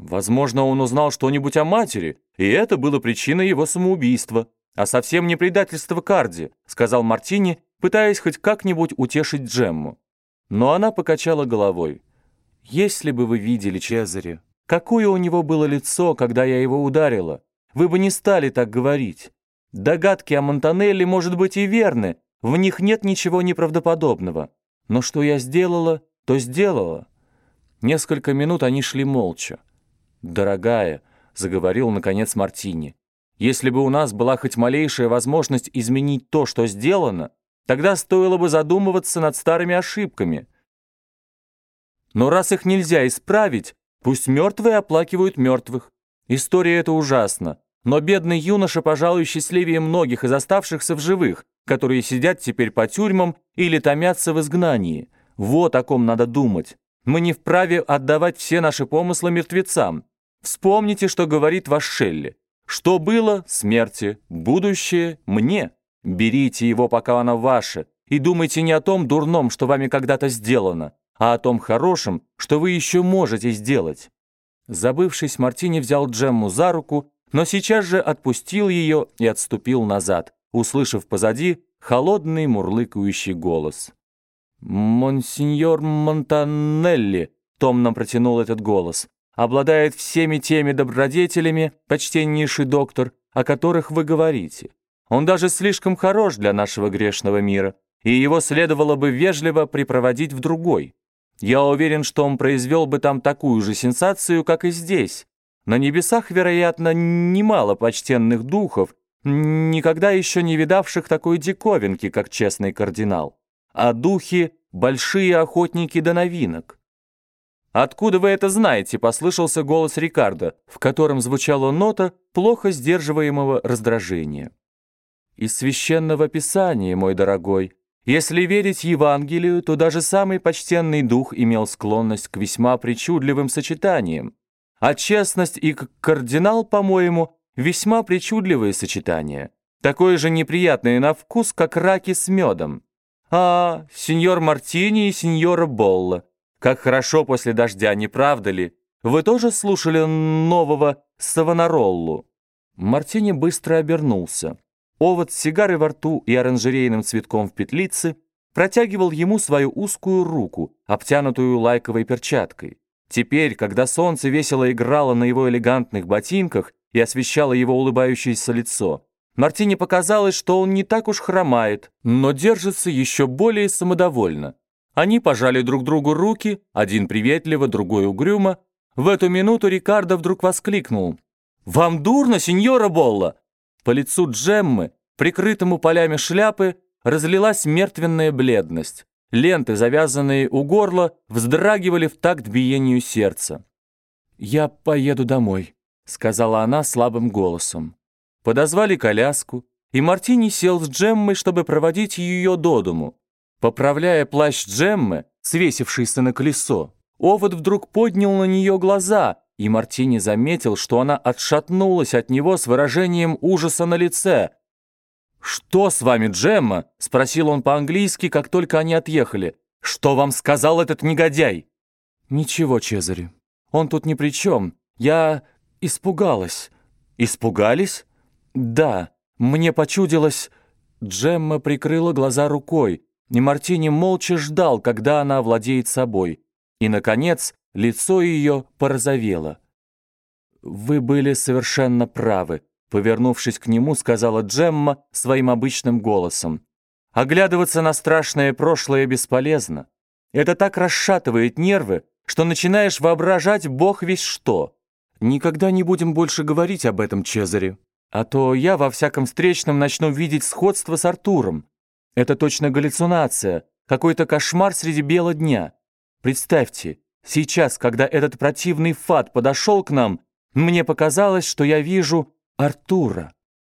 Возможно, он узнал что-нибудь о матери, и это было причиной его самоубийства, а совсем не предательство Карди, сказал Мартини, пытаясь хоть как-нибудь утешить Джемму. Но она покачала головой. «Если бы вы видели Чезаре, какое у него было лицо, когда я его ударила, вы бы не стали так говорить. Догадки о Монтанелли, может быть, и верны, в них нет ничего неправдоподобного. Но что я сделала, то сделала». Несколько минут они шли молча. «Дорогая», — заговорил, наконец, Мартини, «если бы у нас была хоть малейшая возможность изменить то, что сделано, тогда стоило бы задумываться над старыми ошибками. Но раз их нельзя исправить, пусть мертвые оплакивают мертвых. История эта ужасна, но бедный юноша, пожалуй, счастливее многих из оставшихся в живых, которые сидят теперь по тюрьмам или томятся в изгнании. Вот о ком надо думать. Мы не вправе отдавать все наши помыслы мертвецам. Вспомните, что говорит ваш Шелли. Что было – смерти, будущее – мне. Берите его, пока оно ваше, и думайте не о том дурном, что вами когда-то сделано, а о том хорошем, что вы еще можете сделать». Забывшись, Мартини взял Джемму за руку, но сейчас же отпустил ее и отступил назад, услышав позади холодный мурлыкающий голос. «Монсеньор Монтанелли», — томно протянул этот голос, «обладает всеми теми добродетелями, почтеннейший доктор, о которых вы говорите. Он даже слишком хорош для нашего грешного мира, и его следовало бы вежливо припроводить в другой. Я уверен, что он произвел бы там такую же сенсацию, как и здесь. На небесах, вероятно, немало почтенных духов, никогда еще не видавших такой диковинки, как честный кардинал. А духи — большие охотники до новинок. «Откуда вы это знаете?» — послышался голос Рикардо, в котором звучала нота плохо сдерживаемого раздражения. Из священного писания, мой дорогой. Если верить Евангелию, то даже самый почтенный дух имел склонность к весьма причудливым сочетаниям. А честность и кардинал, по-моему, весьма причудливые сочетания. Такое же неприятное на вкус, как раки с медом. А, сеньор Мартини и сеньора Болла. Как хорошо после дождя, не правда ли? Вы тоже слушали нового Савонароллу? Мартини быстро обернулся. Овод с сигарой во рту и оранжерейным цветком в петлице протягивал ему свою узкую руку, обтянутую лайковой перчаткой. Теперь, когда солнце весело играло на его элегантных ботинках и освещало его улыбающееся лицо, Мартине показалось, что он не так уж хромает, но держится еще более самодовольно. Они пожали друг другу руки, один приветливо, другой угрюмо. В эту минуту Рикардо вдруг воскликнул. «Вам дурно, сеньора Болла? По лицу Джеммы, прикрытому полями шляпы, разлилась мертвенная бледность. Ленты, завязанные у горла, вздрагивали в такт биению сердца. «Я поеду домой», — сказала она слабым голосом. Подозвали коляску, и Мартини сел с Джеммой, чтобы проводить ее до дому. Поправляя плащ Джеммы, свесившийся на колесо, Овод вдруг поднял на нее глаза — и Мартини заметил, что она отшатнулась от него с выражением ужаса на лице. «Что с вами, Джемма?» — спросил он по-английски, как только они отъехали. «Что вам сказал этот негодяй?» «Ничего, Чезаре. Он тут ни при чем. Я испугалась». «Испугались?» «Да. Мне почудилось...» Джемма прикрыла глаза рукой, и Мартини молча ждал, когда она овладеет собой. И, наконец, Лицо ее порозовело. «Вы были совершенно правы», — повернувшись к нему, сказала Джемма своим обычным голосом. «Оглядываться на страшное прошлое бесполезно. Это так расшатывает нервы, что начинаешь воображать бог весь что. Никогда не будем больше говорить об этом, Чезаре. А то я во всяком встречном начну видеть сходство с Артуром. Это точно галлюцинация, какой-то кошмар среди бела дня. Представьте, Сейчас, когда этот противный фат подошел к нам, мне показалось, что я вижу Артура.